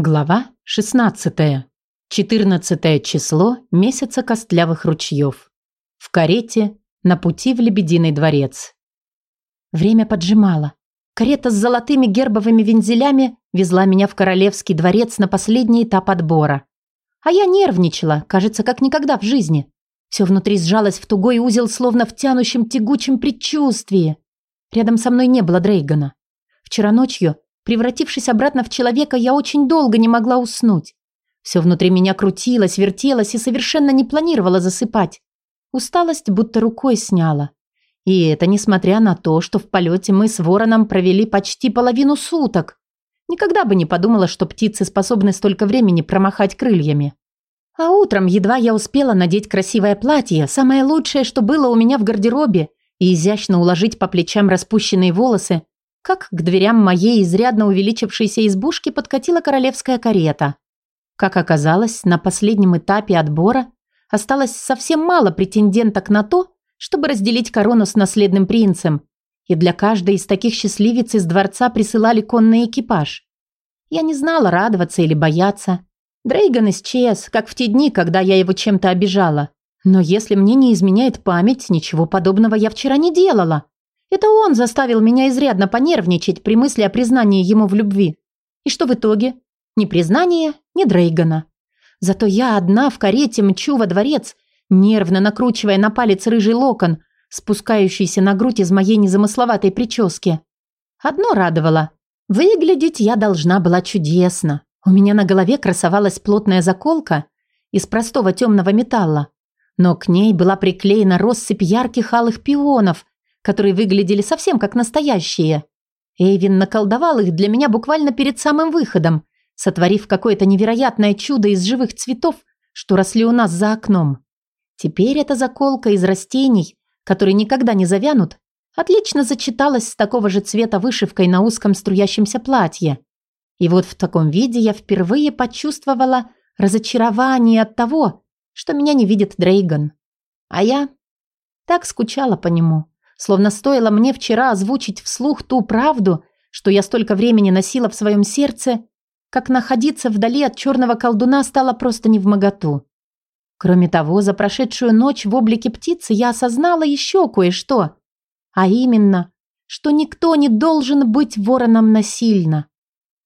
Глава 16. 14 число месяца костлявых ручьев. В карете на пути в Лебединый дворец. Время поджимало. Карета с золотыми гербовыми вензелями везла меня в Королевский дворец на последний этап отбора. А я нервничала, кажется, как никогда в жизни. Все внутри сжалось в тугой узел, словно в тянущем тягучем предчувствии. Рядом со мной не было Дрейгана. Вчера ночью Превратившись обратно в человека, я очень долго не могла уснуть. Все внутри меня крутилось, вертелось и совершенно не планировала засыпать. Усталость будто рукой сняла. И это несмотря на то, что в полете мы с вороном провели почти половину суток. Никогда бы не подумала, что птицы способны столько времени промахать крыльями. А утром едва я успела надеть красивое платье, самое лучшее, что было у меня в гардеробе, и изящно уложить по плечам распущенные волосы, как к дверям моей изрядно увеличившейся избушки подкатила королевская карета. Как оказалось, на последнем этапе отбора осталось совсем мало претенденток на то, чтобы разделить корону с наследным принцем, и для каждой из таких счастливиц из дворца присылали конный экипаж. Я не знала, радоваться или бояться. Дрейган исчез, как в те дни, когда я его чем-то обижала. Но если мне не изменяет память, ничего подобного я вчера не делала. Это он заставил меня изрядно понервничать при мысли о признании ему в любви. И что в итоге? Ни признания, ни Дрейгана. Зато я одна в карете мчу во дворец, нервно накручивая на палец рыжий локон, спускающийся на грудь из моей незамысловатой прически. Одно радовало. Выглядеть я должна была чудесно. У меня на голове красовалась плотная заколка из простого темного металла, но к ней была приклеена россыпь ярких алых пионов, которые выглядели совсем как настоящие. Эйвин наколдовал их для меня буквально перед самым выходом, сотворив какое-то невероятное чудо из живых цветов, что росли у нас за окном. Теперь эта заколка из растений, которые никогда не завянут, отлично зачиталась с такого же цвета вышивкой на узком струящемся платье. И вот в таком виде я впервые почувствовала разочарование от того, что меня не видит Дрейган. А я так скучала по нему. Словно стоило мне вчера озвучить вслух ту правду, что я столько времени носила в своем сердце, как находиться вдали от черного колдуна стало просто не в моготу. Кроме того, за прошедшую ночь в облике птицы я осознала еще кое-что. А именно, что никто не должен быть вороном насильно.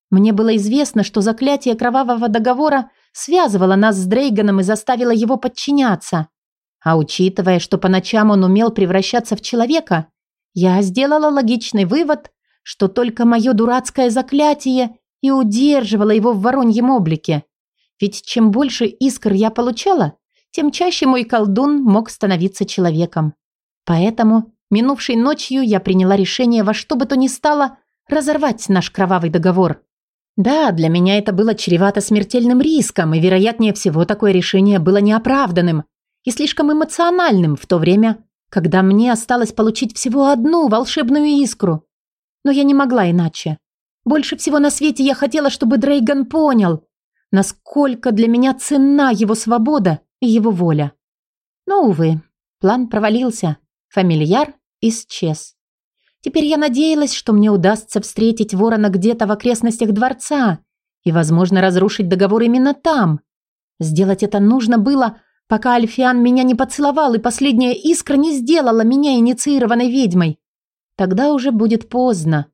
Мне было известно, что заклятие кровавого договора связывало нас с Дрейганом и заставило его подчиняться. А учитывая, что по ночам он умел превращаться в человека, я сделала логичный вывод, что только мое дурацкое заклятие и удерживало его в вороньем облике. Ведь чем больше искр я получала, тем чаще мой колдун мог становиться человеком. Поэтому минувшей ночью я приняла решение во что бы то ни стало разорвать наш кровавый договор. Да, для меня это было чревато смертельным риском, и, вероятнее всего, такое решение было неоправданным и слишком эмоциональным в то время, когда мне осталось получить всего одну волшебную искру. Но я не могла иначе. Больше всего на свете я хотела, чтобы Дрейган понял, насколько для меня ценна его свобода и его воля. Но, увы, план провалился. Фамильяр исчез. Теперь я надеялась, что мне удастся встретить ворона где-то в окрестностях дворца и, возможно, разрушить договор именно там. Сделать это нужно было, пока Альфиан меня не поцеловал и последняя искра не сделала меня инициированной ведьмой. Тогда уже будет поздно.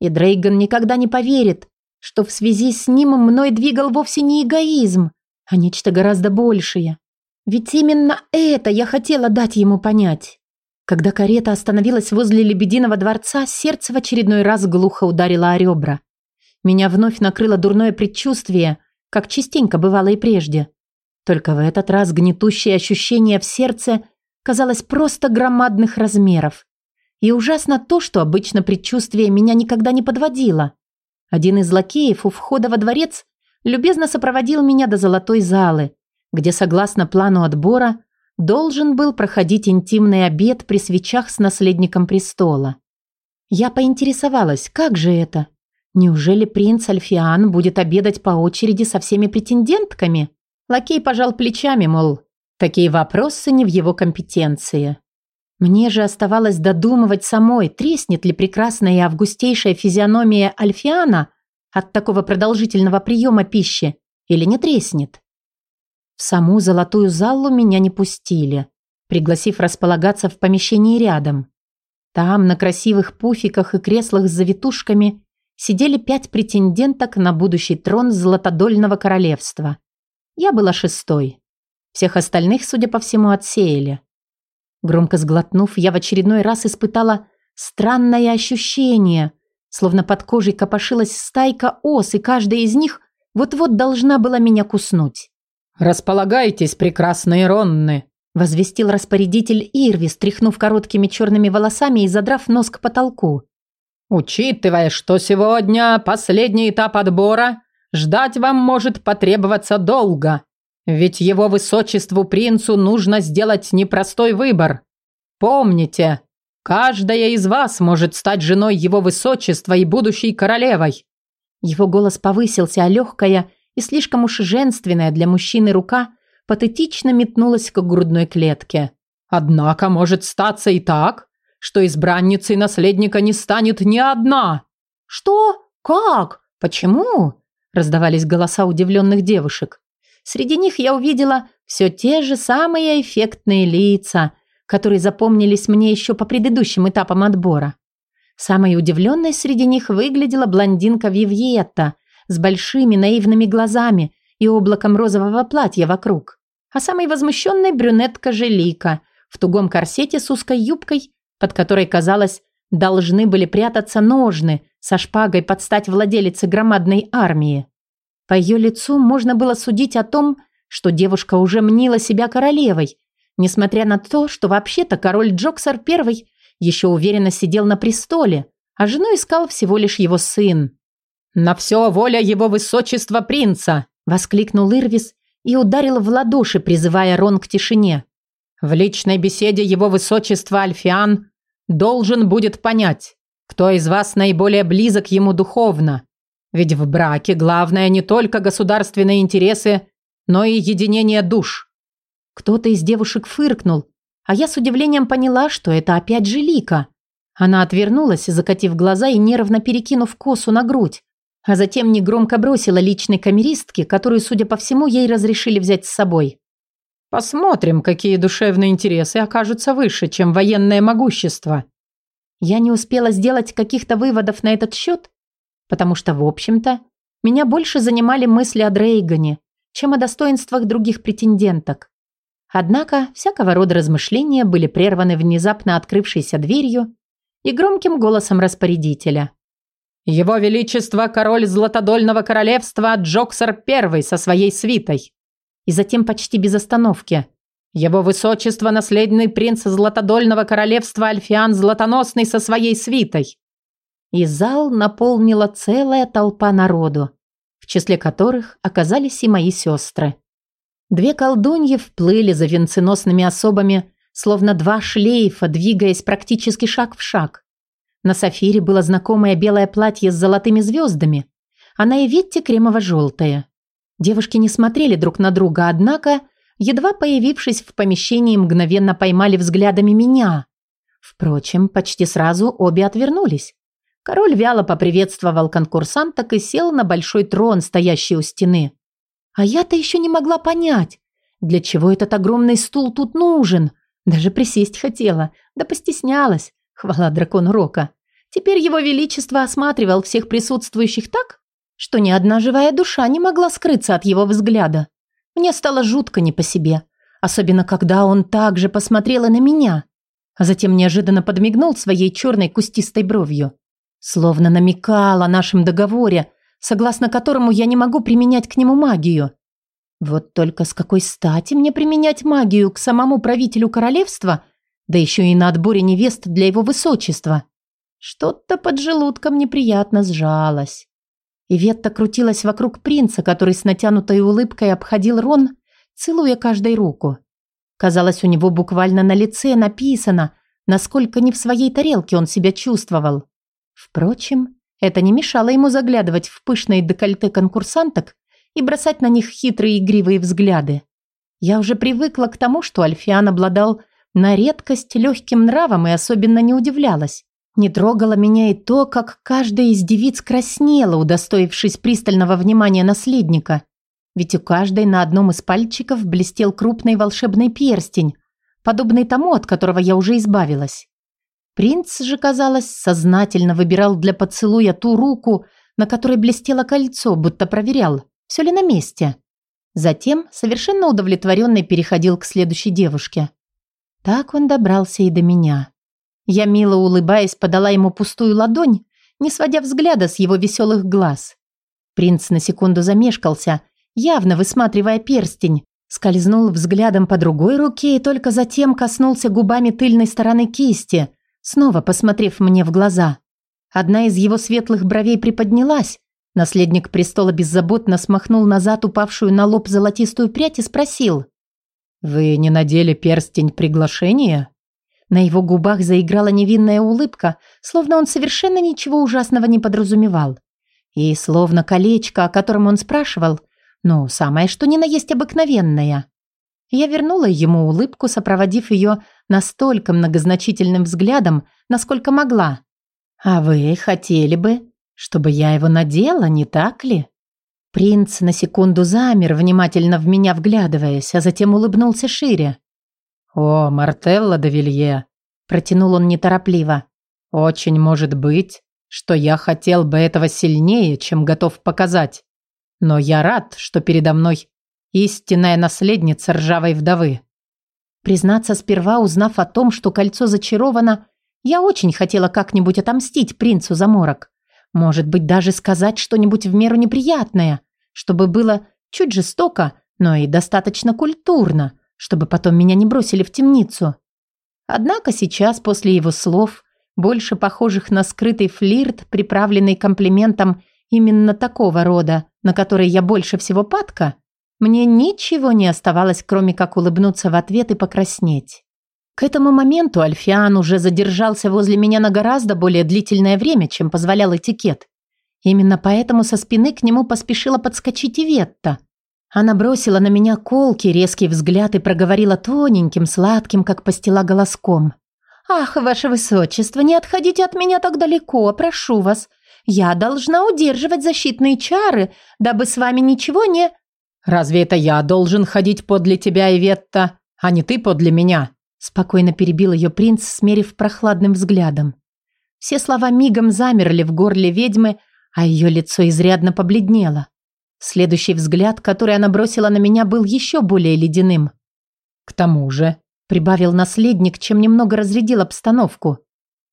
И Дрейган никогда не поверит, что в связи с ним мной двигал вовсе не эгоизм, а нечто гораздо большее. Ведь именно это я хотела дать ему понять. Когда карета остановилась возле Лебединого дворца, сердце в очередной раз глухо ударило о ребра. Меня вновь накрыло дурное предчувствие, как частенько бывало и прежде. Только в этот раз гнетущее ощущение в сердце казалось просто громадных размеров. И ужасно то, что обычно предчувствие меня никогда не подводило. Один из лакеев у входа во дворец любезно сопроводил меня до золотой залы, где, согласно плану отбора, должен был проходить интимный обед при свечах с наследником престола. Я поинтересовалась, как же это? Неужели принц Альфиан будет обедать по очереди со всеми претендентками? Лакей пожал плечами, мол, такие вопросы не в его компетенции. Мне же оставалось додумывать самой, треснет ли прекрасная и августейшая физиономия Альфиана от такого продолжительного приема пищи или не треснет. В саму золотую залу меня не пустили, пригласив располагаться в помещении рядом. Там, на красивых пуфиках и креслах с завитушками, сидели пять претенденток на будущий трон Золотодольного королевства. Я была шестой. Всех остальных, судя по всему, отсеяли. Громко сглотнув, я в очередной раз испытала странное ощущение, словно под кожей копошилась стайка ос, и каждая из них вот-вот должна была меня куснуть. «Располагайтесь, прекрасные Ронны!» возвестил распорядитель Ирвис, тряхнув короткими черными волосами и задрав нос к потолку. «Учитывая, что сегодня последний этап отбора, ждать вам может потребоваться долго, ведь его высочеству принцу нужно сделать непростой выбор. Помните, каждая из вас может стать женой его высочества и будущей королевой». Его голос повысился, а легкая и слишком уж женственная для мужчины рука патетично метнулась к грудной клетке. «Однако может статься и так, что избранницей наследника не станет ни одна». «Что? Как? Почему?» Раздавались голоса удивленных девушек. Среди них я увидела все те же самые эффектные лица, которые запомнились мне еще по предыдущим этапам отбора. Самой удивленной среди них выглядела блондинка Вивьетта с большими наивными глазами и облаком розового платья вокруг. А самой возмущенной брюнетка Желика в тугом корсете с узкой юбкой, под которой, казалось, должны были прятаться ножны со шпагой под стать владелице громадной армии. По ее лицу можно было судить о том, что девушка уже мнила себя королевой, несмотря на то, что вообще-то король Джоксар I еще уверенно сидел на престоле, а жену искал всего лишь его сын. «На все воля его высочества принца!» – воскликнул Ирвис и ударил в ладоши, призывая Рон к тишине. «В личной беседе его высочества Альфиан должен будет понять, кто из вас наиболее близок ему духовно. Ведь в браке главное не только государственные интересы, но и единение душ». Кто-то из девушек фыркнул, а я с удивлением поняла, что это опять же Лика. Она отвернулась, закатив глаза и нервно перекинув косу на грудь а затем негромко бросила личной камеристке, которую, судя по всему, ей разрешили взять с собой. «Посмотрим, какие душевные интересы окажутся выше, чем военное могущество». Я не успела сделать каких-то выводов на этот счет, потому что, в общем-то, меня больше занимали мысли о Дрейгане, чем о достоинствах других претенденток. Однако всякого рода размышления были прерваны внезапно открывшейся дверью и громким голосом распорядителя. Его Величество, король Златодольного королевства Джоксер I со своей свитой. И затем почти без остановки. Его Высочество, наследный принц Златодольного королевства Альфиан Златоносный со своей свитой. И зал наполнила целая толпа народу, в числе которых оказались и мои сестры. Две колдуньи вплыли за венценосными особами, словно два шлейфа, двигаясь практически шаг в шаг. На Сафире было знакомое белое платье с золотыми звездами, а на Эветте кремово-желтое. Девушки не смотрели друг на друга, однако, едва появившись в помещении, мгновенно поймали взглядами меня. Впрочем, почти сразу обе отвернулись. Король вяло поприветствовал конкурсанток и сел на большой трон, стоящий у стены. А я-то еще не могла понять, для чего этот огромный стул тут нужен. Даже присесть хотела, да постеснялась. Хвала дракону Рока. Теперь его величество осматривал всех присутствующих так, что ни одна живая душа не могла скрыться от его взгляда. Мне стало жутко не по себе, особенно когда он также посмотрел и на меня, а затем неожиданно подмигнул своей черной кустистой бровью. Словно намекал о нашем договоре, согласно которому я не могу применять к нему магию. Вот только с какой стати мне применять магию к самому правителю королевства, да еще и на отборе невест для его высочества? Что-то под желудком неприятно сжалось. Иветта крутилась вокруг принца, который с натянутой улыбкой обходил Рон, целуя каждой руку. Казалось, у него буквально на лице написано, насколько не в своей тарелке он себя чувствовал. Впрочем, это не мешало ему заглядывать в пышные декольте конкурсанток и бросать на них хитрые игривые взгляды. Я уже привыкла к тому, что Альфиан обладал на редкость легким нравом и особенно не удивлялась. Не трогало меня и то, как каждая из девиц краснела, удостоившись пристального внимания наследника. Ведь у каждой на одном из пальчиков блестел крупный волшебный перстень, подобный тому, от которого я уже избавилась. Принц же, казалось, сознательно выбирал для поцелуя ту руку, на которой блестело кольцо, будто проверял, все ли на месте. Затем, совершенно удовлетворенный, переходил к следующей девушке. Так он добрался и до меня. Я, мило улыбаясь, подала ему пустую ладонь, не сводя взгляда с его веселых глаз. Принц на секунду замешкался, явно высматривая перстень, скользнул взглядом по другой руке и только затем коснулся губами тыльной стороны кисти, снова посмотрев мне в глаза. Одна из его светлых бровей приподнялась, наследник престола беззаботно смахнул назад упавшую на лоб золотистую прядь и спросил. «Вы не надели перстень приглашения?» На его губах заиграла невинная улыбка, словно он совершенно ничего ужасного не подразумевал. И словно колечко, о котором он спрашивал, ну, самое что ни на есть обыкновенное. Я вернула ему улыбку, сопроводив ее настолько многозначительным взглядом, насколько могла. «А вы хотели бы, чтобы я его надела, не так ли?» Принц на секунду замер, внимательно в меня вглядываясь, а затем улыбнулся шире. «О, Мартелла де Вилье!» – протянул он неторопливо. «Очень может быть, что я хотел бы этого сильнее, чем готов показать. Но я рад, что передо мной истинная наследница ржавой вдовы». Признаться, сперва узнав о том, что кольцо зачаровано, я очень хотела как-нибудь отомстить принцу за морок. Может быть, даже сказать что-нибудь в меру неприятное, чтобы было чуть жестоко, но и достаточно культурно – чтобы потом меня не бросили в темницу. Однако сейчас, после его слов, больше похожих на скрытый флирт, приправленный комплиментом именно такого рода, на который я больше всего падка, мне ничего не оставалось, кроме как улыбнуться в ответ и покраснеть. К этому моменту Альфиан уже задержался возле меня на гораздо более длительное время, чем позволял этикет. Именно поэтому со спины к нему поспешила подскочить Иветта, она бросила на меня колкий резкий взгляд и проговорила тоненьким, сладким, как пастила голоском. «Ах, ваше высочество, не отходите от меня так далеко, прошу вас. Я должна удерживать защитные чары, дабы с вами ничего не...» «Разве это я должен ходить подле тебя, Иветта, а не ты подле меня?» Спокойно перебил ее принц, смерив прохладным взглядом. Все слова мигом замерли в горле ведьмы, а ее лицо изрядно побледнело. Следующий взгляд, который она бросила на меня, был еще более ледяным. «К тому же», — прибавил наследник, чем немного разрядил обстановку.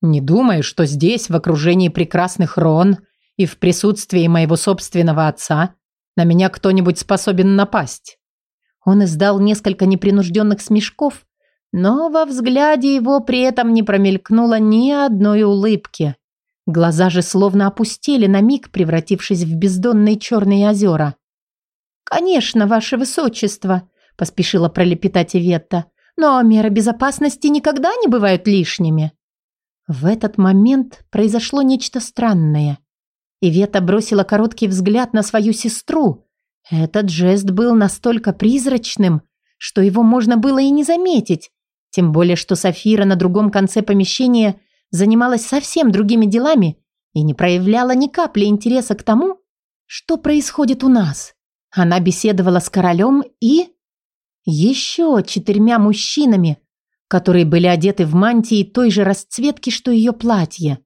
«Не думаю, что здесь, в окружении прекрасных Рон и в присутствии моего собственного отца, на меня кто-нибудь способен напасть». Он издал несколько непринужденных смешков, но во взгляде его при этом не промелькнуло ни одной улыбки. Глаза же словно опустили на миг, превратившись в бездонные черные озера. «Конечно, ваше высочество», – поспешила пролепетать Иветта, «но меры безопасности никогда не бывают лишними». В этот момент произошло нечто странное. Ивета бросила короткий взгляд на свою сестру. Этот жест был настолько призрачным, что его можно было и не заметить, тем более что Софира на другом конце помещения – занималась совсем другими делами и не проявляла ни капли интереса к тому, что происходит у нас. Она беседовала с королем и... еще четырьмя мужчинами, которые были одеты в мантии той же расцветки, что ее платье.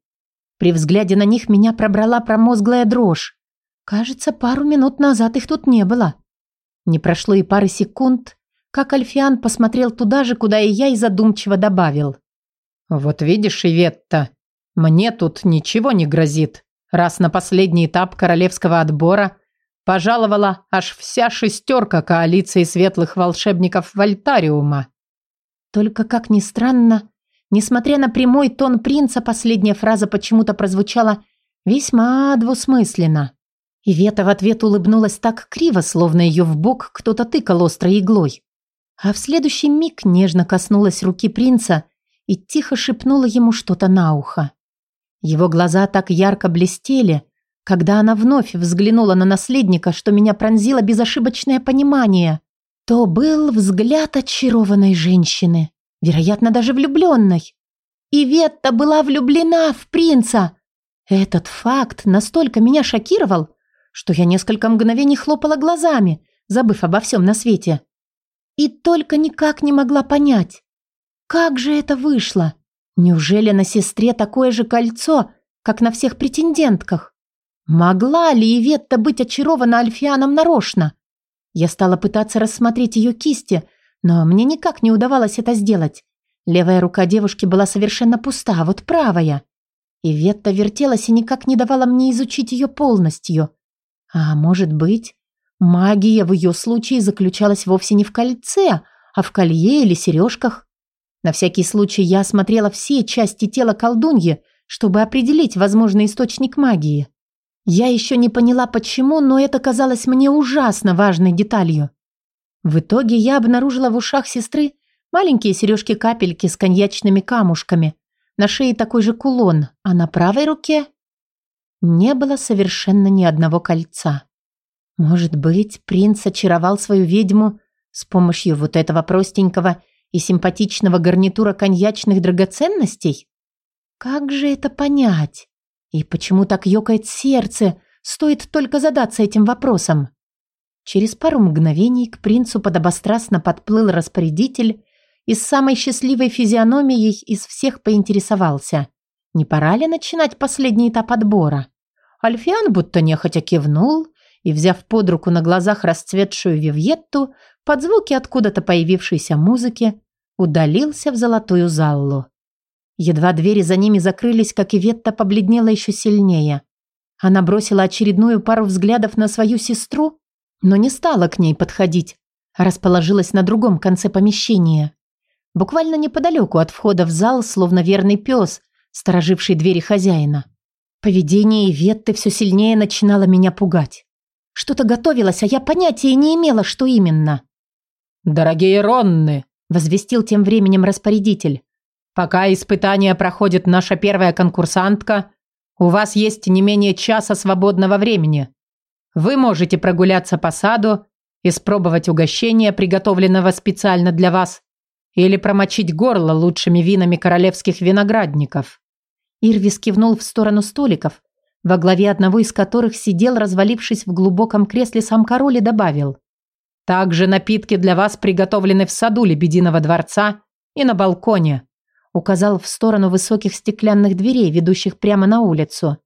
При взгляде на них меня пробрала промозглая дрожь. Кажется, пару минут назад их тут не было. Не прошло и пары секунд, как Альфиан посмотрел туда же, куда и я, и задумчиво добавил. «Вот видишь, Иветта, мне тут ничего не грозит, раз на последний этап королевского отбора пожаловала аж вся шестерка коалиции светлых волшебников Вольтариума». Только, как ни странно, несмотря на прямой тон принца, последняя фраза почему-то прозвучала весьма двусмысленно. Ивета в ответ улыбнулась так криво, словно ее в бок кто-то тыкал острой иглой. А в следующий миг нежно коснулась руки принца и тихо шепнула ему что-то на ухо. Его глаза так ярко блестели, когда она вновь взглянула на наследника, что меня пронзило безошибочное понимание. То был взгляд очарованной женщины, вероятно, даже влюбленной. И Ветта была влюблена в принца. Этот факт настолько меня шокировал, что я несколько мгновений хлопала глазами, забыв обо всем на свете. И только никак не могла понять, как же это вышло. Неужели на сестре такое же кольцо, как на всех претендентках? Могла ли Иветта быть очарована Альфианом нарочно? Я стала пытаться рассмотреть ее кисти, но мне никак не удавалось это сделать. Левая рука девушки была совершенно пуста, а вот правая. Иветта вертелась и никак не давала мне изучить ее полностью. А может быть, магия в ее случае заключалась вовсе не в кольце, а в колье или сережках? На всякий случай я осмотрела все части тела колдуньи, чтобы определить возможный источник магии. Я еще не поняла почему, но это казалось мне ужасно важной деталью. В итоге я обнаружила в ушах сестры маленькие сережки-капельки с коньячными камушками, на шее такой же кулон, а на правой руке не было совершенно ни одного кольца. Может быть, принц очаровал свою ведьму с помощью вот этого простенького и симпатичного гарнитура коньячных драгоценностей? Как же это понять? И почему так ёкает сердце, стоит только задаться этим вопросом? Через пару мгновений к принцу подобострастно подплыл распорядитель и с самой счастливой физиономией из всех поинтересовался. Не пора ли начинать последний этап отбора? Альфиан будто нехотя кивнул и, взяв под руку на глазах расцветшую вивьетту, под звуки откуда-то появившейся музыки, удалился в золотую заллу. Едва двери за ними закрылись, как и Ветта побледнела еще сильнее. Она бросила очередную пару взглядов на свою сестру, но не стала к ней подходить, а расположилась на другом конце помещения. Буквально неподалеку от входа в зал, словно верный пес, стороживший двери хозяина. Поведение Ветты все сильнее начинало меня пугать. Что-то готовилось, а я понятия не имела, что именно. «Дорогие Ронны!» – возвестил тем временем распорядитель. Пока испытание проходит наша первая конкурсантка, у вас есть не менее часа свободного времени. Вы можете прогуляться по саду, испробовать угощение, приготовленного специально для вас, или промочить горло лучшими винами королевских виноградников. Ирвис кивнул в сторону столиков, во главе одного из которых сидел, развалившись в глубоком кресле сам король и добавил. «Также напитки для вас приготовлены в саду Лебединого дворца и на балконе указал в сторону высоких стеклянных дверей, ведущих прямо на улицу.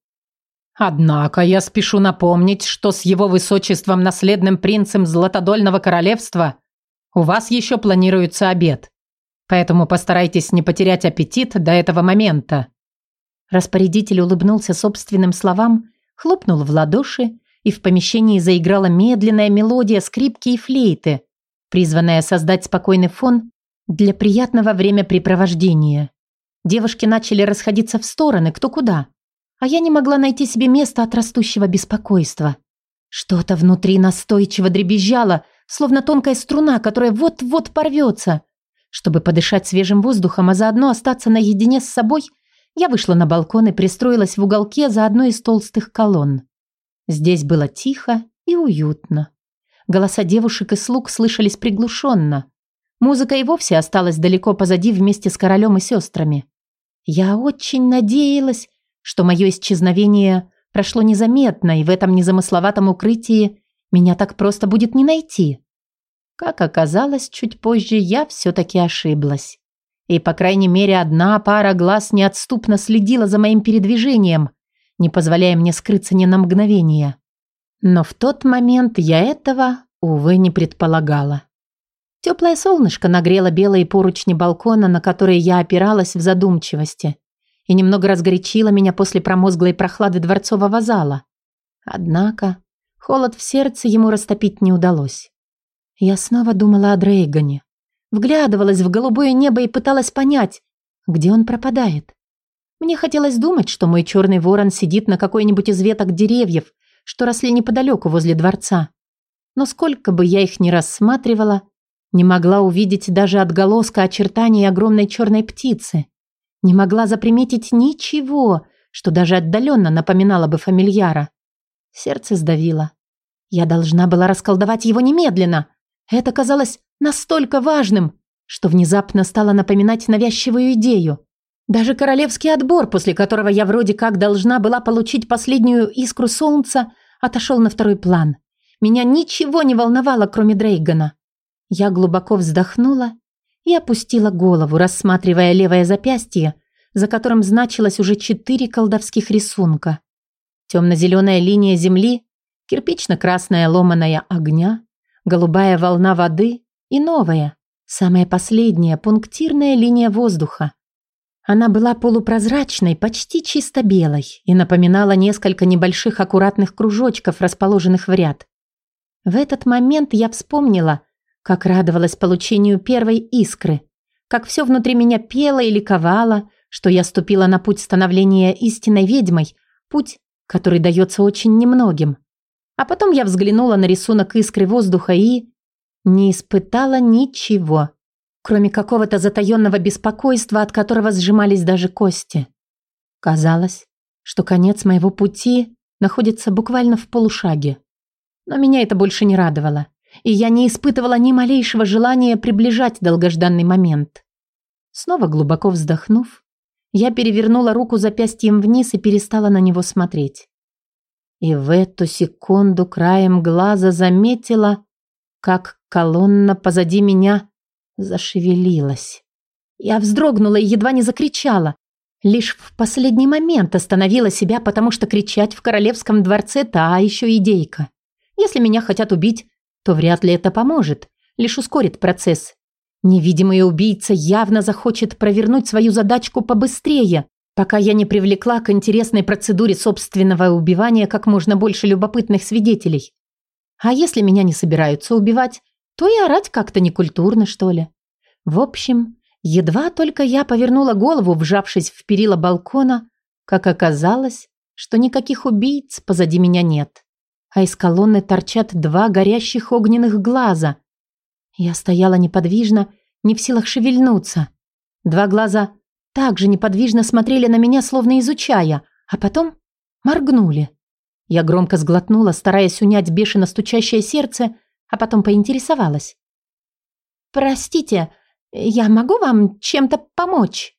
Однако я спешу напомнить, что с его высочеством наследным принцем Златодольного королевства у вас еще планируется обед. Поэтому постарайтесь не потерять аппетит до этого момента. Распорядитель улыбнулся собственным словам, хлопнул в ладоши, и в помещении заиграла медленная мелодия скрипки и флейты, призванная создать спокойный фон для приятного времяпрепровождения. Девушки начали расходиться в стороны, кто куда. А я не могла найти себе места от растущего беспокойства. Что-то внутри настойчиво дребезжало, словно тонкая струна, которая вот-вот порвется. Чтобы подышать свежим воздухом, а заодно остаться наедине с собой, я вышла на балкон и пристроилась в уголке за одной из толстых колонн. Здесь было тихо и уютно. Голоса девушек и слуг слышались приглушенно. Музыка и вовсе осталась далеко позади вместе с королем и сестрами. Я очень надеялась, что мое исчезновение прошло незаметно, и в этом незамысловатом укрытии меня так просто будет не найти. Как оказалось, чуть позже я все-таки ошиблась. И, по крайней мере, одна пара глаз неотступно следила за моим передвижением, не позволяя мне скрыться ни на мгновение. Но в тот момент я этого, увы, не предполагала. Теплое солнышко нагрело белые поручни балкона, на которые я опиралась в задумчивости, и немного разгорячило меня после промозглой прохлады дворцового зала. Однако холод в сердце ему растопить не удалось. Я снова думала о Дрейгане, вглядывалась в голубое небо и пыталась понять, где он пропадает. Мне хотелось думать, что мой черный ворон сидит на какой-нибудь из веток деревьев, что росли неподалеку возле дворца. Но сколько бы я их ни рассматривала, не могла увидеть даже отголоска очертаний огромной черной птицы. Не могла заприметить ничего, что даже отдаленно напоминало бы фамильяра. Сердце сдавило. Я должна была расколдовать его немедленно. Это казалось настолько важным, что внезапно стало напоминать навязчивую идею. Даже королевский отбор, после которого я вроде как должна была получить последнюю искру солнца, отошел на второй план. Меня ничего не волновало, кроме Дрейгана. Я глубоко вздохнула и опустила голову, рассматривая левое запястье, за которым значилось уже четыре колдовских рисунка. Темно-зеленая линия земли, кирпично-красная ломаная огня, голубая волна воды и новая, самая последняя, пунктирная линия воздуха. Она была полупрозрачной, почти чисто белой и напоминала несколько небольших аккуратных кружочков, расположенных в ряд. В этот момент я вспомнила, как радовалась получению первой искры, как все внутри меня пело и ликовало, что я ступила на путь становления истинной ведьмой, путь, который дается очень немногим. А потом я взглянула на рисунок искры воздуха и... не испытала ничего, кроме какого-то затаённого беспокойства, от которого сжимались даже кости. Казалось, что конец моего пути находится буквально в полушаге. Но меня это больше не радовало, и я не испытывала ни малейшего желания приближать долгожданный момент. Снова глубоко вздохнув, я перевернула руку запястьем вниз и перестала на него смотреть. И в эту секунду краем глаза заметила, как колонна позади меня зашевелилась. Я вздрогнула и едва не закричала. Лишь в последний момент остановила себя, потому что кричать в королевском дворце та еще идейка. Если меня хотят убить, то вряд ли это поможет, лишь ускорит процесс. Невидимый убийца явно захочет провернуть свою задачку побыстрее, пока я не привлекла к интересной процедуре собственного убивания как можно больше любопытных свидетелей. А если меня не собираются убивать, то и орать как-то некультурно, что ли. В общем, едва только я повернула голову, вжавшись в перила балкона, как оказалось, что никаких убийц позади меня нет а из колонны торчат два горящих огненных глаза. Я стояла неподвижно, не в силах шевельнуться. Два глаза также неподвижно смотрели на меня, словно изучая, а потом моргнули. Я громко сглотнула, стараясь унять бешено стучащее сердце, а потом поинтересовалась. «Простите, я могу вам чем-то помочь?»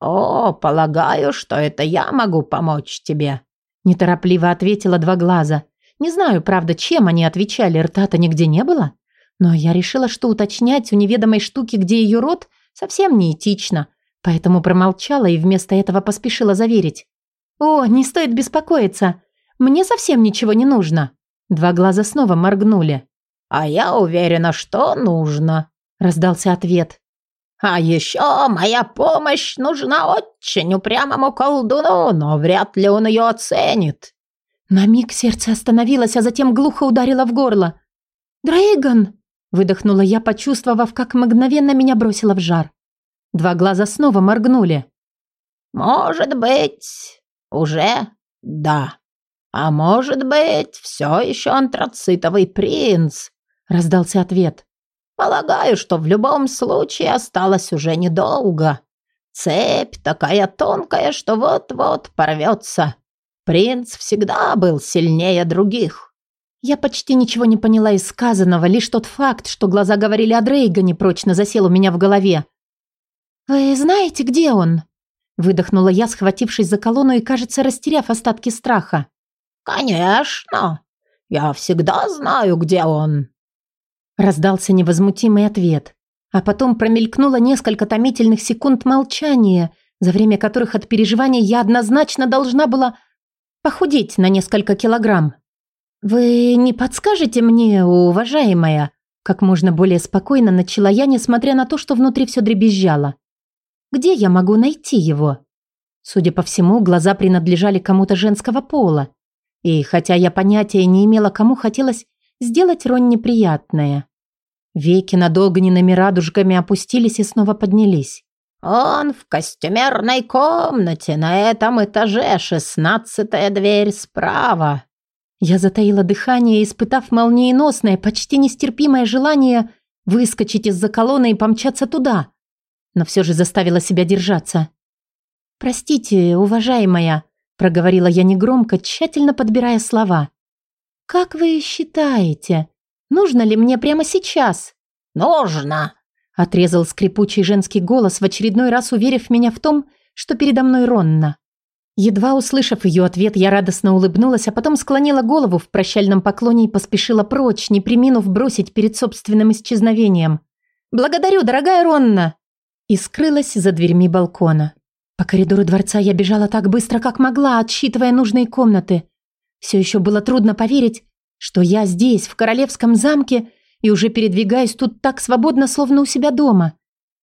«О, полагаю, что это я могу помочь тебе», неторопливо ответила два глаза. Не знаю, правда, чем они отвечали, рта-то нигде не было. Но я решила, что уточнять у неведомой штуки, где ее рот, совсем неэтично. Поэтому промолчала и вместо этого поспешила заверить. «О, не стоит беспокоиться. Мне совсем ничего не нужно». Два глаза снова моргнули. «А я уверена, что нужно», – раздался ответ. «А еще моя помощь нужна очень упрямому колдуну, но вряд ли он ее оценит». На миг сердце остановилось, а затем глухо ударило в горло. «Дрейган!» – выдохнула я, почувствовав, как мгновенно меня бросило в жар. Два глаза снова моргнули. «Может быть, уже да. А может быть, все еще антрацитовый принц», – раздался ответ. «Полагаю, что в любом случае осталось уже недолго. Цепь такая тонкая, что вот-вот порвется. Принц всегда был сильнее других. Я почти ничего не поняла из сказанного, лишь тот факт, что глаза говорили о Дрейгане, прочно засел у меня в голове. «Вы знаете, где он?» Выдохнула я, схватившись за колонну и, кажется, растеряв остатки страха. «Конечно! Я всегда знаю, где он!» Раздался невозмутимый ответ, а потом промелькнуло несколько томительных секунд молчания, за время которых от переживания я однозначно должна была похудеть на несколько килограмм. «Вы не подскажете мне, уважаемая?» Как можно более спокойно начала я, несмотря на то, что внутри все дребезжало. «Где я могу найти его?» Судя по всему, глаза принадлежали кому-то женского пола. И хотя я понятия не имела, кому хотелось сделать Ронни приятное. Веки над огненными радужками опустились и снова поднялись. «Он в костюмерной комнате на этом этаже, шестнадцатая дверь справа». Я затаила дыхание, испытав молниеносное, почти нестерпимое желание выскочить из-за колонны и помчаться туда. Но все же заставила себя держаться. «Простите, уважаемая», – проговорила я негромко, тщательно подбирая слова. «Как вы считаете, нужно ли мне прямо сейчас?» «Нужно!» Отрезал скрипучий женский голос, в очередной раз уверив меня в том, что передо мной Ронна. Едва услышав ее ответ, я радостно улыбнулась, а потом склонила голову в прощальном поклоне и поспешила прочь, не приминув бросить перед собственным исчезновением. «Благодарю, дорогая Ронна!» И скрылась за дверьми балкона. По коридору дворца я бежала так быстро, как могла, отсчитывая нужные комнаты. Все еще было трудно поверить, что я здесь, в королевском замке, и уже передвигаюсь тут так свободно, словно у себя дома.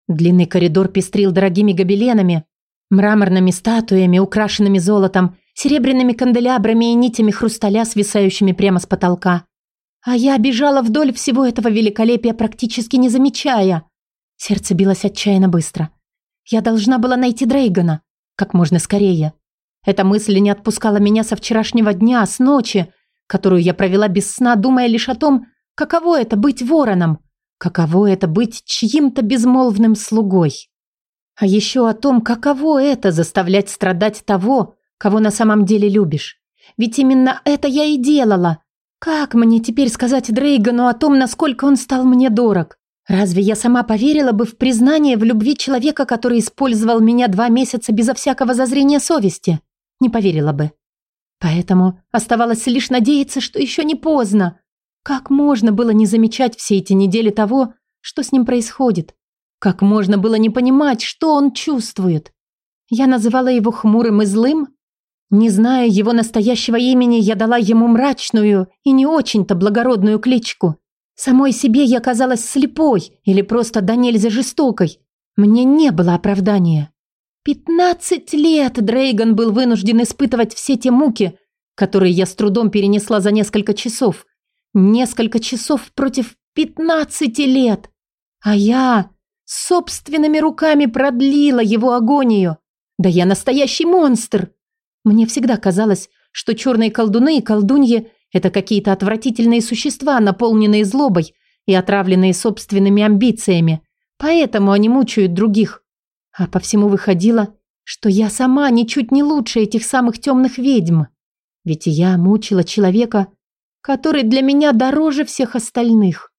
Длинный коридор пестрил дорогими гобеленами, мраморными статуями, украшенными золотом, серебряными канделябрами и нитями хрусталя, свисающими прямо с потолка. А я бежала вдоль всего этого великолепия, практически не замечая. Сердце билось отчаянно быстро. Я должна была найти Дрейгана как можно скорее. Эта мысль не отпускала меня со вчерашнего дня, с ночи, которую я провела без сна, думая лишь о том, каково это быть вороном, каково это быть чьим-то безмолвным слугой. А еще о том, каково это заставлять страдать того, кого на самом деле любишь. Ведь именно это я и делала. Как мне теперь сказать Дрейгану о том, насколько он стал мне дорог? Разве я сама поверила бы в признание в любви человека, который использовал меня два месяца безо всякого зазрения совести? Не поверила бы. Поэтому оставалось лишь надеяться, что еще не поздно. Как можно было не замечать все эти недели того, что с ним происходит? Как можно было не понимать, что он чувствует? Я называла его хмурым и злым? Не зная его настоящего имени, я дала ему мрачную и не очень-то благородную кличку. Самой себе я казалась слепой или просто до нельзя жестокой. Мне не было оправдания. Пятнадцать лет Дрейган был вынужден испытывать все те муки, которые я с трудом перенесла за несколько часов. Несколько часов против пятнадцати лет. А я Собственными руками продлила его агонию. Да я настоящий монстр. Мне всегда казалось, что черные колдуны и колдуньи – это какие-то отвратительные существа, наполненные злобой и отравленные собственными амбициями. Поэтому они мучают других. А по всему выходило, что я сама ничуть не лучше этих самых темных ведьм. Ведь я мучила человека, который для меня дороже всех остальных.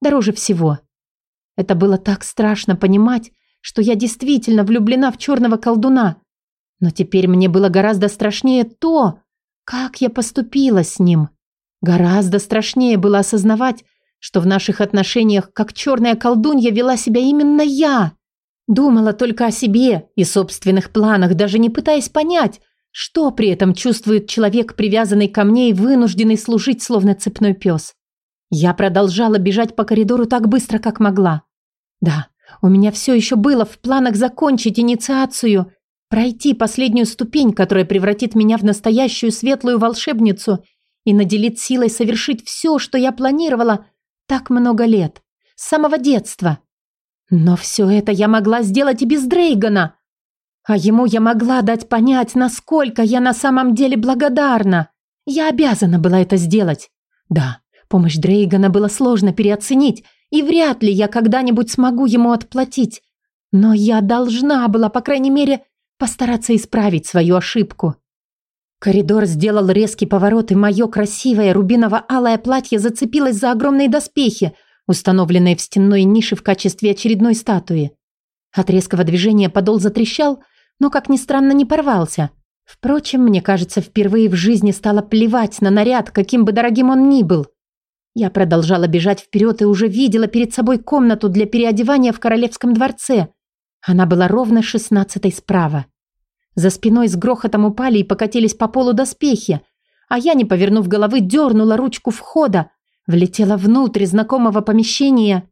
Дороже всего. Это было так страшно понимать, что я действительно влюблена в черного колдуна. Но теперь мне было гораздо страшнее то, как я поступила с ним. Гораздо страшнее было осознавать, что в наших отношениях, как черная колдунья, вела себя именно я. Думала только о себе и собственных планах, даже не пытаясь понять, что при этом чувствует человек, привязанный ко мне и вынужденный служить, словно цепной пес. Я продолжала бежать по коридору так быстро, как могла. Да, у меня все еще было в планах закончить инициацию, пройти последнюю ступень, которая превратит меня в настоящую светлую волшебницу и наделит силой совершить все, что я планировала так много лет, с самого детства. Но все это я могла сделать и без Дрейгана. А ему я могла дать понять, насколько я на самом деле благодарна. Я обязана была это сделать. Да, помощь Дрейгана было сложно переоценить, и вряд ли я когда-нибудь смогу ему отплатить. Но я должна была, по крайней мере, постараться исправить свою ошибку. Коридор сделал резкий поворот, и мое красивое рубиново-алое платье зацепилось за огромные доспехи, установленные в стенной нише в качестве очередной статуи. От резкого движения подол затрещал, но, как ни странно, не порвался. Впрочем, мне кажется, впервые в жизни стало плевать на наряд, каким бы дорогим он ни был. Я продолжала бежать вперед и уже видела перед собой комнату для переодевания в королевском дворце. Она была ровно шестнадцатой справа. За спиной с грохотом упали и покатились по полу доспехи, а я, не повернув головы, дернула ручку входа, влетела внутрь знакомого помещения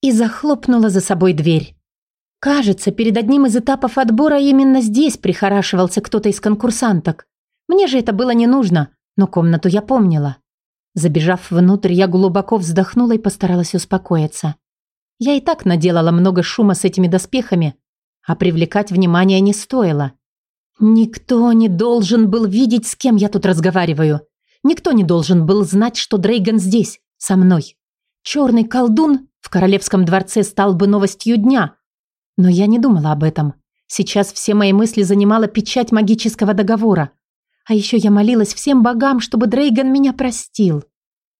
и захлопнула за собой дверь. Кажется, перед одним из этапов отбора именно здесь прихорашивался кто-то из конкурсанток. Мне же это было не нужно, но комнату я помнила. Забежав внутрь, я глубоко вздохнула и постаралась успокоиться. Я и так наделала много шума с этими доспехами, а привлекать внимание не стоило. Никто не должен был видеть, с кем я тут разговариваю. Никто не должен был знать, что Дрейган здесь, со мной. Черный колдун в королевском дворце стал бы новостью дня. Но я не думала об этом. Сейчас все мои мысли занимала печать магического договора. А еще я молилась всем богам, чтобы Дрейган меня простил.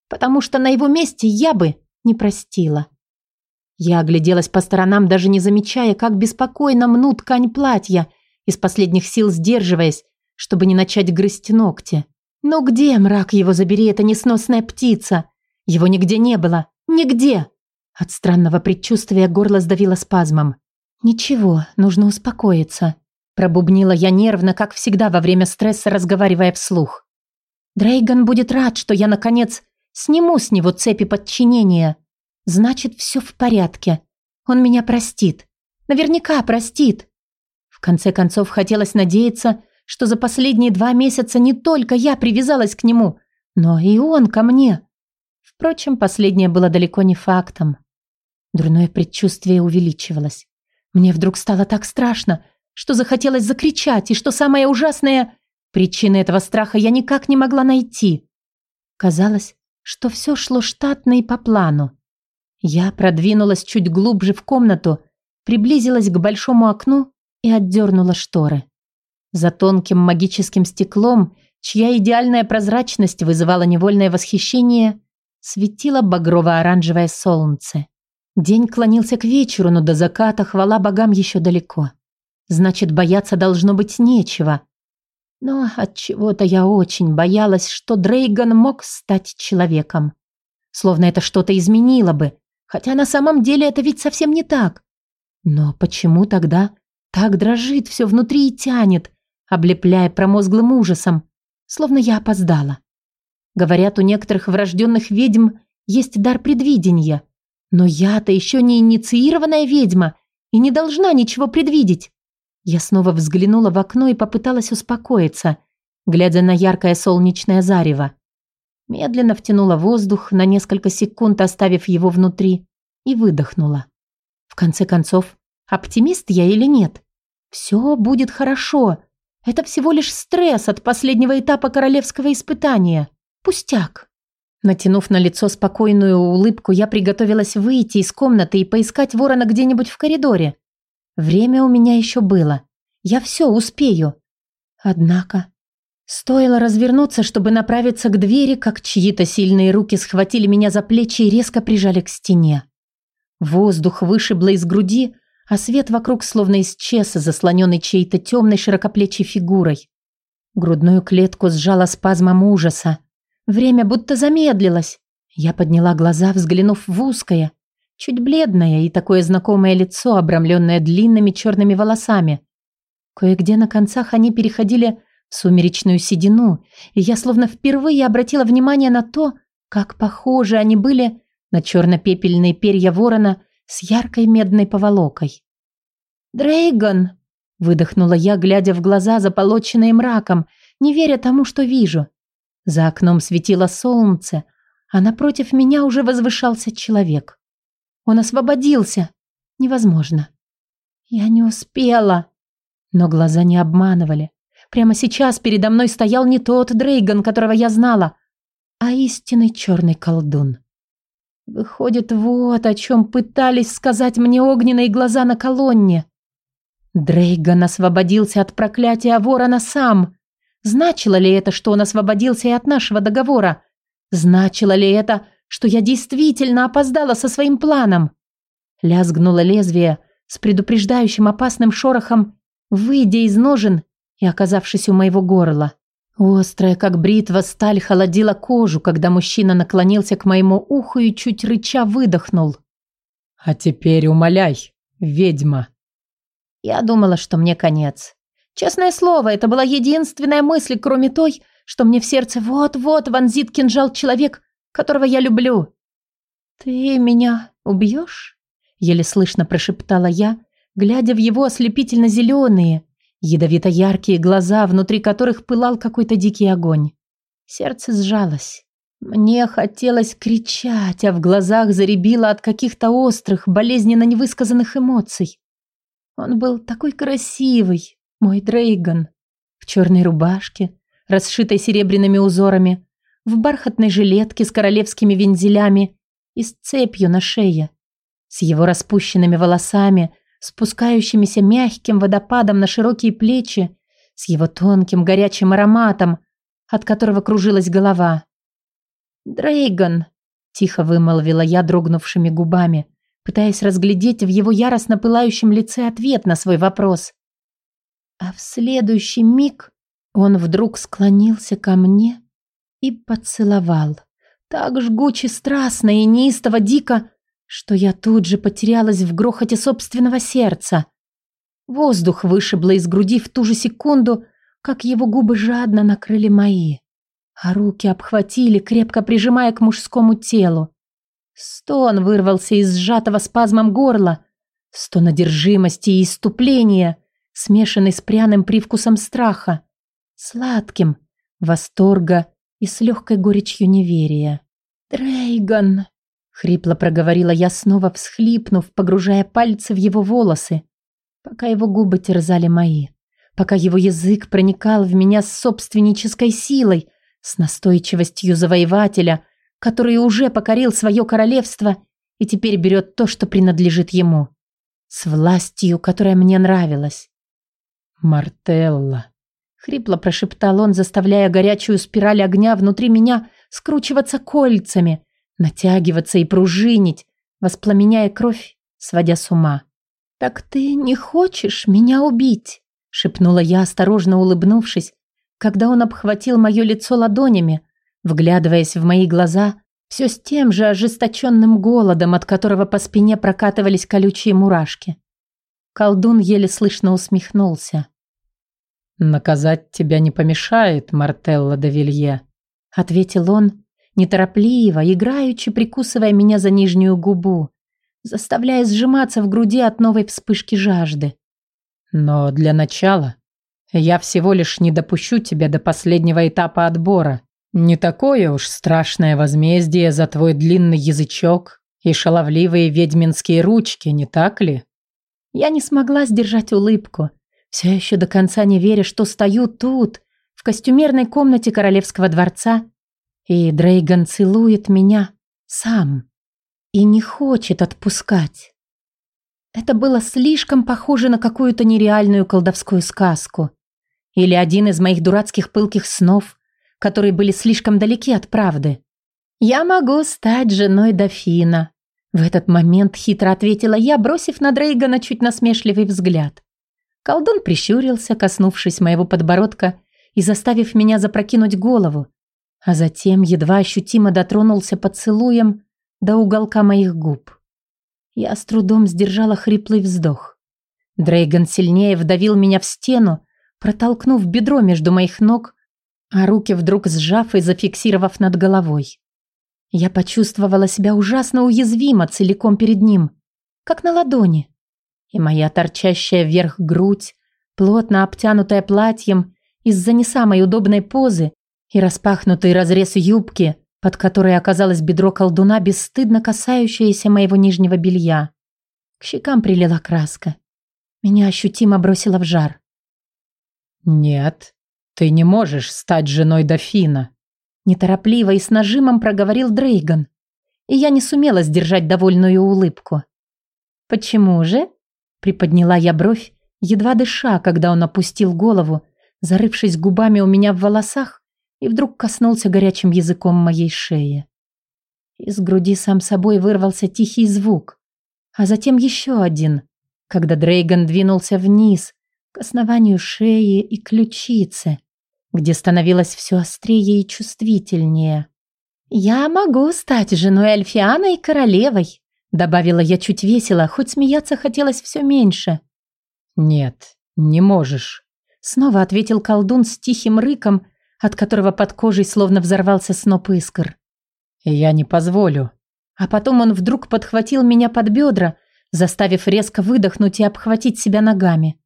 Потому что на его месте я бы не простила. Я огляделась по сторонам, даже не замечая, как беспокойно мнут ткань платья из последних сил сдерживаясь, чтобы не начать грызть ногти. «Ну где, мрак его забери, эта несносная птица? Его нигде не было. Нигде!» От странного предчувствия горло сдавило спазмом. «Ничего, нужно успокоиться», – пробубнила я нервно, как всегда во время стресса, разговаривая вслух. «Дрейган будет рад, что я, наконец, сниму с него цепи подчинения. Значит, все в порядке. Он меня простит. Наверняка простит». В конце концов, хотелось надеяться, что за последние два месяца не только я привязалась к нему, но и он ко мне. Впрочем, последнее было далеко не фактом. Дурное предчувствие увеличивалось. Мне вдруг стало так страшно, что захотелось закричать, и что самое ужасное, причины этого страха я никак не могла найти. Казалось, что все шло штатно и по плану. Я продвинулась чуть глубже в комнату, приблизилась к большому окну и отдернула шторы. За тонким магическим стеклом, чья идеальная прозрачность вызывала невольное восхищение, светило багрово-оранжевое солнце. День клонился к вечеру, но до заката хвала богам еще далеко. Значит, бояться должно быть нечего. Но от чего-то я очень боялась, что Дрейган мог стать человеком. Словно это что-то изменило бы, хотя на самом деле это ведь совсем не так. Но почему тогда так дрожит все внутри и тянет, облепляя промозглым ужасом, словно я опоздала? Говорят, у некоторых врожденных ведьм есть дар предвидения – но я-то еще не инициированная ведьма и не должна ничего предвидеть. Я снова взглянула в окно и попыталась успокоиться, глядя на яркое солнечное зарево. Медленно втянула воздух, на несколько секунд оставив его внутри, и выдохнула. В конце концов, оптимист я или нет? Все будет хорошо. Это всего лишь стресс от последнего этапа королевского испытания. Пустяк. Натянув на лицо спокойную улыбку, я приготовилась выйти из комнаты и поискать ворона где-нибудь в коридоре. Время у меня еще было. Я все успею. Однако... Стоило развернуться, чтобы направиться к двери, как чьи-то сильные руки схватили меня за плечи и резко прижали к стене. Воздух вышибло из груди, а свет вокруг словно исчез, заслоненный чьей-то темной широкоплечей фигурой. Грудную клетку сжала спазмом ужаса. Время будто замедлилось. Я подняла глаза, взглянув в узкое, чуть бледное и такое знакомое лицо, обрамленное длинными черными волосами. Кое-где на концах они переходили в сумеречную седину, и я словно впервые обратила внимание на то, как похожи они были на черно-пепельные перья ворона с яркой медной поволокой. «Дрейгон!» – выдохнула я, глядя в глаза, заполоченные мраком, не веря тому, что вижу. За окном светило солнце, а напротив меня уже возвышался человек. Он освободился. Невозможно. Я не успела. Но глаза не обманывали. Прямо сейчас передо мной стоял не тот Дрейган, которого я знала, а истинный черный колдун. Выходит, вот о чем пытались сказать мне огненные глаза на колонне. Дрейган освободился от проклятия ворона сам. Значило ли это, что он освободился и от нашего договора? Значило ли это, что я действительно опоздала со своим планом? Лязгнуло лезвие с предупреждающим опасным шорохом, выйдя из ножен и оказавшись у моего горла. Острая, как бритва, сталь холодила кожу, когда мужчина наклонился к моему уху и чуть рыча выдохнул. «А теперь умоляй, ведьма!» Я думала, что мне конец. Честное слово, это была единственная мысль, кроме той, что мне в сердце вот-вот вонзит кинжал человек, которого я люблю. «Ты меня убьешь?» — еле слышно прошептала я, глядя в его ослепительно-зеленые, ядовито-яркие глаза, внутри которых пылал какой-то дикий огонь. Сердце сжалось. Мне хотелось кричать, а в глазах заребило от каких-то острых, болезненно невысказанных эмоций. Он был такой красивый, мой Дрейган. В черной рубашке, расшитой серебряными узорами, в бархатной жилетке с королевскими вензелями и с цепью на шее. С его распущенными волосами, спускающимися мягким водопадом на широкие плечи, с его тонким горячим ароматом, от которого кружилась голова. «Дрейган», — тихо вымолвила я дрогнувшими губами, пытаясь разглядеть в его яростно пылающем лице ответ на свой вопрос. А в следующий миг он вдруг склонился ко мне и поцеловал. Так жгуче, страстно и неистово дико, что я тут же потерялась в грохоте собственного сердца. Воздух вышибло из груди в ту же секунду, как его губы жадно накрыли мои, а руки обхватили, крепко прижимая к мужскому телу. Стон вырвался из сжатого спазмом горла, стон одержимости и иступления, смешанный с пряным привкусом страха, сладким, восторга и с легкой горечью неверия. «Дрейган!» — хрипло проговорила я, снова всхлипнув, погружая пальцы в его волосы, пока его губы терзали мои, пока его язык проникал в меня с собственнической силой, с настойчивостью завоевателя, который уже покорил свое королевство и теперь берет то, что принадлежит ему, с властью, которая мне нравилась. «Мартелла», — хрипло прошептал он, заставляя горячую спираль огня внутри меня скручиваться кольцами, натягиваться и пружинить, воспламеняя кровь, сводя с ума. «Так ты не хочешь меня убить?» — шепнула я, осторожно улыбнувшись, когда он обхватил мое лицо ладонями, вглядываясь в мои глаза, все с тем же ожесточенным голодом, от которого по спине прокатывались колючие мурашки. Колдун еле слышно усмехнулся. «Наказать тебя не помешает, Мартелла де Вилье», — ответил он, неторопливо, играючи прикусывая меня за нижнюю губу, заставляя сжиматься в груди от новой вспышки жажды. «Но для начала я всего лишь не допущу тебя до последнего этапа отбора. Не такое уж страшное возмездие за твой длинный язычок и шаловливые ведьминские ручки, не так ли?» Я не смогла сдержать улыбку, все еще до конца не веря, что стою тут, в костюмерной комнате королевского дворца, и Дрейган целует меня сам и не хочет отпускать. Это было слишком похоже на какую-то нереальную колдовскую сказку. Или один из моих дурацких пылких снов, которые были слишком далеки от правды. «Я могу стать женой дофина», — в этот момент хитро ответила я, бросив на Дрейгана чуть насмешливый взгляд. Колдун прищурился, коснувшись моего подбородка и заставив меня запрокинуть голову, а затем едва ощутимо дотронулся поцелуем до уголка моих губ. Я с трудом сдержала хриплый вздох. Дрейган сильнее вдавил меня в стену, протолкнув бедро между моих ног, а руки вдруг сжав и зафиксировав над головой. Я почувствовала себя ужасно уязвимо целиком перед ним, как на ладони. И моя торчащая вверх грудь, плотно обтянутая платьем из-за не самой удобной позы и распахнутый разрез юбки, под которой оказалось бедро колдуна, бесстыдно касающееся моего нижнего белья. К щекам прилила краска. Меня ощутимо бросило в жар. «Нет, ты не можешь стать женой дофина», неторопливо и с нажимом проговорил Дрейган. И я не сумела сдержать довольную улыбку. «Почему же?» – приподняла я бровь, едва дыша, когда он опустил голову, зарывшись губами у меня в волосах, и вдруг коснулся горячим языком моей шеи. Из груди сам собой вырвался тихий звук, а затем еще один, когда Дрейган двинулся вниз, к основанию шеи и ключицы, где становилось все острее и чувствительнее. «Я могу стать женой Альфиана и королевой», добавила я чуть весело, хоть смеяться хотелось все меньше. «Нет, не можешь», снова ответил колдун с тихим рыком, от которого под кожей словно взорвался сноп искр. «Я не позволю». А потом он вдруг подхватил меня под бедра, заставив резко выдохнуть и обхватить себя ногами.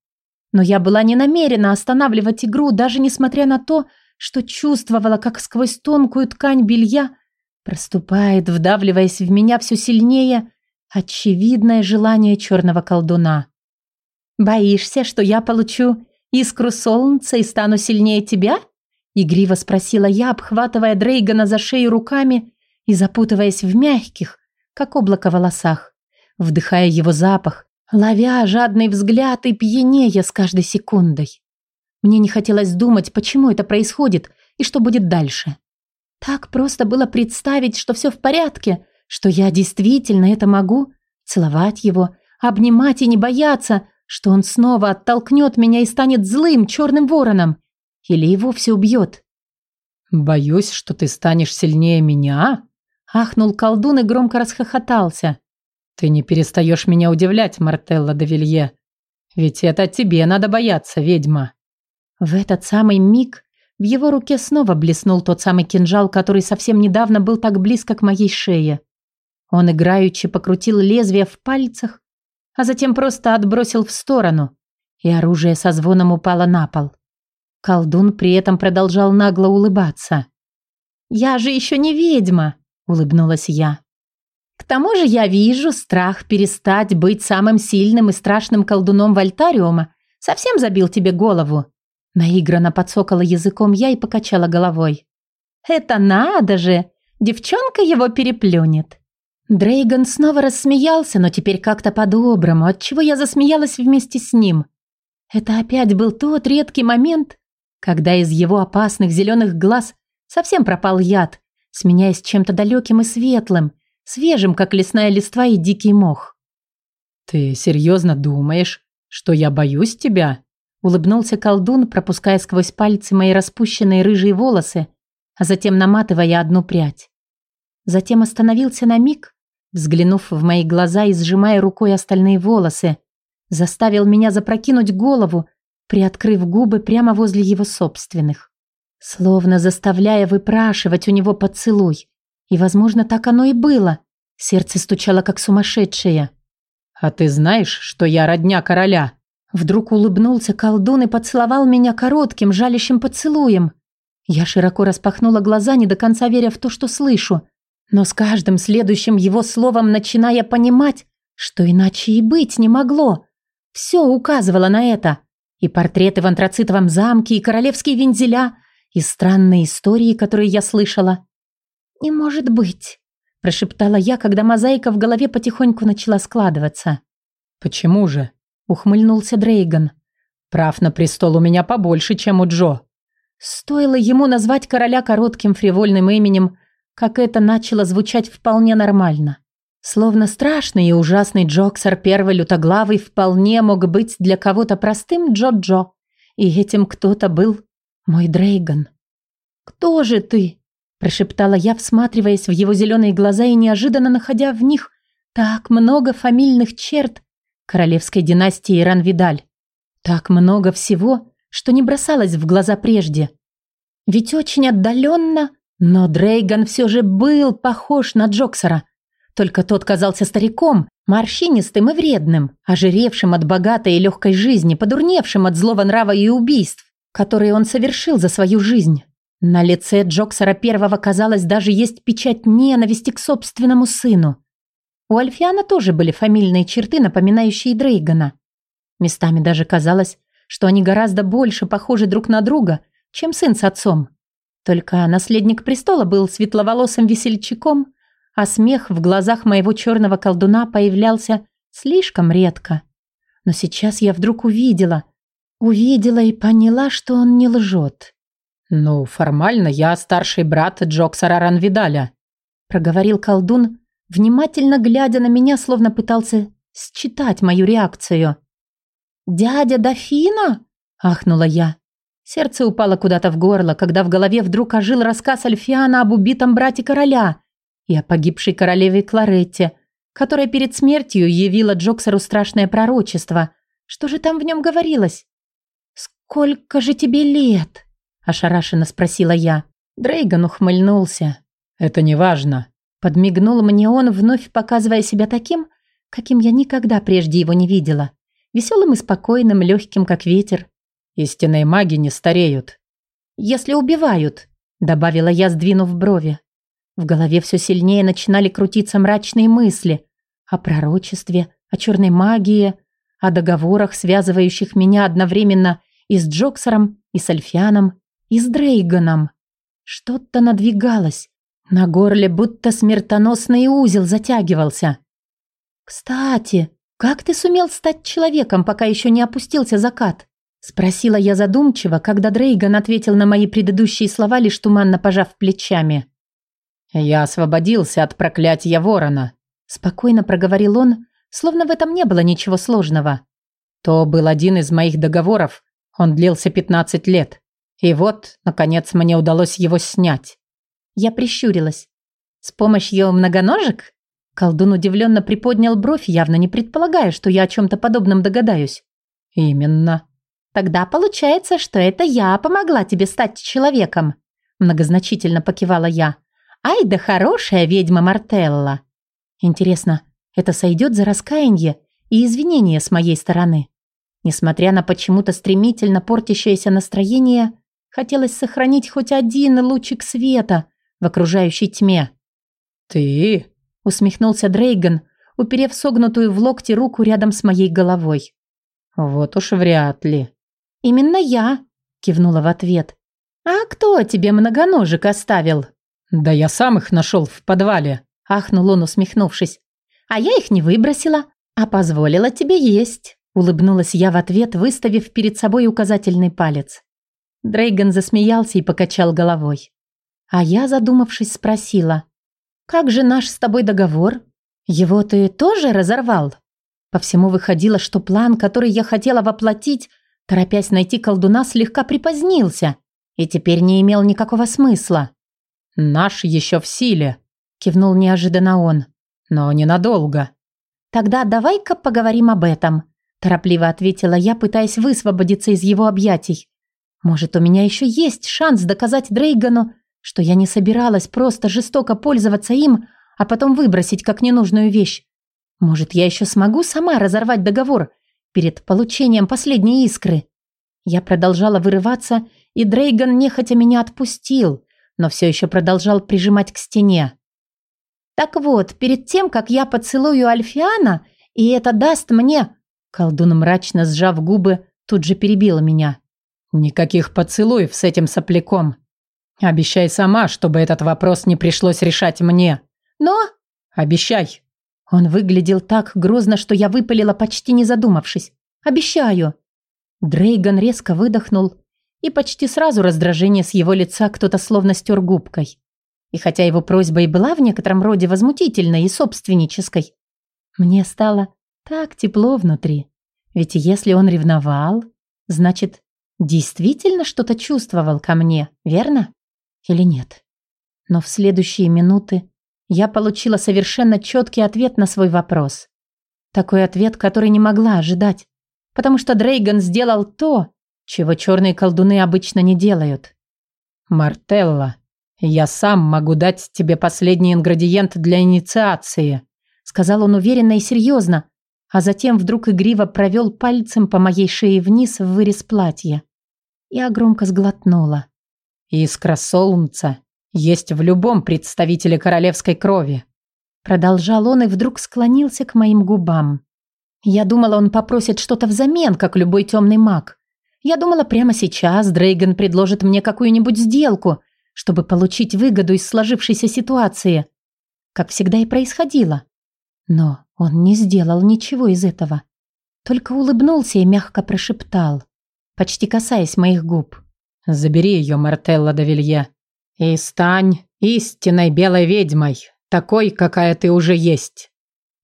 Но я была не намерена останавливать игру, даже несмотря на то, что чувствовала, как сквозь тонкую ткань белья проступает, вдавливаясь в меня все сильнее, очевидное желание черного колдуна. «Боишься, что я получу искру солнца и стану сильнее тебя?» Игриво спросила я, обхватывая Дрейгана за шею руками и запутываясь в мягких, как облако волосах, вдыхая его запах, ловя жадный взгляд и пьянея с каждой секундой. Мне не хотелось думать, почему это происходит и что будет дальше. Так просто было представить, что все в порядке, что я действительно это могу, целовать его, обнимать и не бояться, что он снова оттолкнет меня и станет злым черным вороном. Или и вовсе убьет. «Боюсь, что ты станешь сильнее меня?» Ахнул колдун и громко расхохотался. «Ты не перестаешь меня удивлять, Мартелла де Вилье. Ведь это тебе надо бояться, ведьма». В этот самый миг в его руке снова блеснул тот самый кинжал, который совсем недавно был так близко к моей шее. Он играючи покрутил лезвие в пальцах, а затем просто отбросил в сторону, и оружие со звоном упало на пол. Колдун при этом продолжал нагло улыбаться. «Я же еще не ведьма!» – улыбнулась я. «К тому же я вижу, страх перестать быть самым сильным и страшным колдуном Вольтариума совсем забил тебе голову». Наигранно подсокала языком я и покачала головой. «Это надо же! Девчонка его переплюнет!» Дрейган снова рассмеялся, но теперь как-то по-доброму, отчего я засмеялась вместе с ним. Это опять был тот редкий момент, когда из его опасных зеленых глаз совсем пропал яд, сменяясь чем-то далеким и светлым, свежим, как лесная листва и дикий мох. «Ты серьезно думаешь, что я боюсь тебя?» Улыбнулся колдун, пропуская сквозь пальцы мои распущенные рыжие волосы, а затем наматывая одну прядь. Затем остановился на миг, взглянув в мои глаза и сжимая рукой остальные волосы, заставил меня запрокинуть голову, приоткрыв губы прямо возле его собственных, словно заставляя выпрашивать у него поцелуй. И, возможно, так оно и было. Сердце стучало как сумасшедшее. «А ты знаешь, что я родня короля?» Вдруг улыбнулся колдун и поцеловал меня коротким, жалящим поцелуем. Я широко распахнула глаза, не до конца веря в то, что слышу но с каждым следующим его словом начиная понимать, что иначе и быть не могло. Все указывало на это. И портреты в антрацитовом замке, и королевские вензеля, и странные истории, которые я слышала. «Не может быть», – прошептала я, когда мозаика в голове потихоньку начала складываться. «Почему же?» – ухмыльнулся Дрейган. «Прав на престол у меня побольше, чем у Джо». Стоило ему назвать короля коротким фривольным именем – как это начало звучать вполне нормально. Словно страшный и ужасный Джоксер первый лютоглавый вполне мог быть для кого-то простым Джо-Джо. И этим кто-то был мой Дрейган. «Кто же ты?» – прошептала я, всматриваясь в его зеленые глаза и неожиданно находя в них так много фамильных черт королевской династии Ранвидаль. Так много всего, что не бросалось в глаза прежде. Ведь очень отдаленно но Дрейган все же был похож на Джоксера. Только тот казался стариком, морщинистым и вредным, ожиревшим от богатой и легкой жизни, подурневшим от злого нрава и убийств, которые он совершил за свою жизнь. На лице Джоксера первого, казалось, даже есть печать ненависти к собственному сыну. У Альфиана тоже были фамильные черты, напоминающие Дрейгана. Местами даже казалось, что они гораздо больше похожи друг на друга, чем сын с отцом. Только наследник престола был светловолосым весельчаком, а смех в глазах моего черного колдуна появлялся слишком редко. Но сейчас я вдруг увидела, увидела и поняла, что он не лжет. «Ну, формально я старший брат Джоксара Ранвидаля», проговорил колдун, внимательно глядя на меня, словно пытался считать мою реакцию. «Дядя Дофина?» – ахнула я. Сердце упало куда-то в горло, когда в голове вдруг ожил рассказ Альфиана об убитом брате короля и о погибшей королеве Кларетте, которая перед смертью явила Джоксеру страшное пророчество. Что же там в нем говорилось? «Сколько же тебе лет?» – ошарашенно спросила я. Дрейган ухмыльнулся. «Это не важно». Подмигнул мне он, вновь показывая себя таким, каким я никогда прежде его не видела. Веселым и спокойным, легким, как ветер. Истинные маги не стареют. Если убивают, добавила я, сдвинув брови. В голове все сильнее начинали крутиться мрачные мысли о пророчестве, о черной магии, о договорах, связывающих меня одновременно и с Джоксером, и с Альфианом, и с Дрейганом. Что-то надвигалось. На горле будто смертоносный узел затягивался. «Кстати, как ты сумел стать человеком, пока еще не опустился закат?» Спросила я задумчиво, когда Дрейган ответил на мои предыдущие слова, лишь туманно пожав плечами. «Я освободился от проклятия ворона», – спокойно проговорил он, словно в этом не было ничего сложного. То был один из моих договоров. Он длился 15 лет. И вот, наконец, мне удалось его снять. Я прищурилась. С помощью многоножек? Колдун удивленно приподнял бровь, явно не предполагая, что я о чем-то подобном догадаюсь. Именно. Тогда получается, что это я помогла тебе стать человеком. Многозначительно покивала я. Ай да хорошая ведьма Мартелла. Интересно, это сойдет за раскаяние и извинение с моей стороны? Несмотря на почему-то стремительно портящееся настроение, хотелось сохранить хоть один лучик света в окружающей тьме. «Ты?» – усмехнулся Дрейган, уперев согнутую в локте руку рядом с моей головой. «Вот уж вряд ли». «Именно я», – кивнула в ответ. «А кто тебе многоножек оставил?» «Да я сам их нашел в подвале», – ахнул он, усмехнувшись. «А я их не выбросила, а позволила тебе есть». Улыбнулась я в ответ, выставив перед собой указательный палец. Дрейган засмеялся и покачал головой. А я, задумавшись, спросила. «Как же наш с тобой договор? Его ты тоже разорвал?» По всему выходило, что план, который я хотела воплотить, торопясь найти колдуна, слегка припозднился и теперь не имел никакого смысла. «Наш еще в силе», — кивнул неожиданно он. «Но ненадолго». «Тогда давай-ка поговорим об этом», Торопливо ответила я, пытаясь высвободиться из его объятий. Может, у меня еще есть шанс доказать Дрейгану, что я не собиралась просто жестоко пользоваться им, а потом выбросить как ненужную вещь. Может, я еще смогу сама разорвать договор перед получением последней искры. Я продолжала вырываться, и Дрейган нехотя меня отпустил, но все еще продолжал прижимать к стене. Так вот, перед тем, как я поцелую Альфиана, и это даст мне Колдун, мрачно сжав губы, тут же перебила меня. «Никаких поцелуев с этим сопляком. Обещай сама, чтобы этот вопрос не пришлось решать мне». «Но...» «Обещай». Он выглядел так грозно, что я выпалила, почти не задумавшись. «Обещаю». Дрейган резко выдохнул, и почти сразу раздражение с его лица кто-то словно стер губкой. И хотя его просьба и была в некотором роде возмутительной и собственнической, мне стало так тепло внутри. Ведь если он ревновал, значит, действительно что-то чувствовал ко мне, верно? Или нет? Но в следующие минуты я получила совершенно четкий ответ на свой вопрос. Такой ответ, который не могла ожидать. Потому что Дрейган сделал то, чего черные колдуны обычно не делают. «Мартелла, я сам могу дать тебе последний ингредиент для инициации», сказал он уверенно и серьезно, а затем вдруг игриво провел пальцем по моей шее вниз в вырез платья. Я громко сглотнула. «Искра солнца есть в любом представителе королевской крови», продолжал он и вдруг склонился к моим губам. Я думала, он попросит что-то взамен, как любой темный маг. Я думала, прямо сейчас Дрейган предложит мне какую-нибудь сделку, чтобы получить выгоду из сложившейся ситуации. Как всегда и происходило. Но он не сделал ничего из этого. Только улыбнулся и мягко прошептал, почти касаясь моих губ. «Забери ее, Мартелла де и стань истинной белой ведьмой, такой, какая ты уже есть».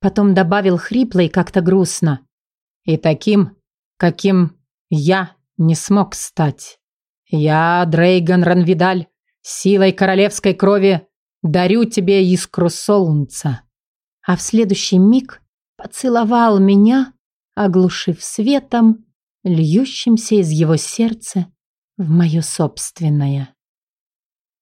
Потом добавил хрипло и как-то грустно. «И таким, каким я не смог стать. Я, Дрейган Ранвидаль, силой королевской крови дарю тебе искру солнца» а в следующий миг поцеловал меня, оглушив светом, льющимся из его сердца в мое собственное.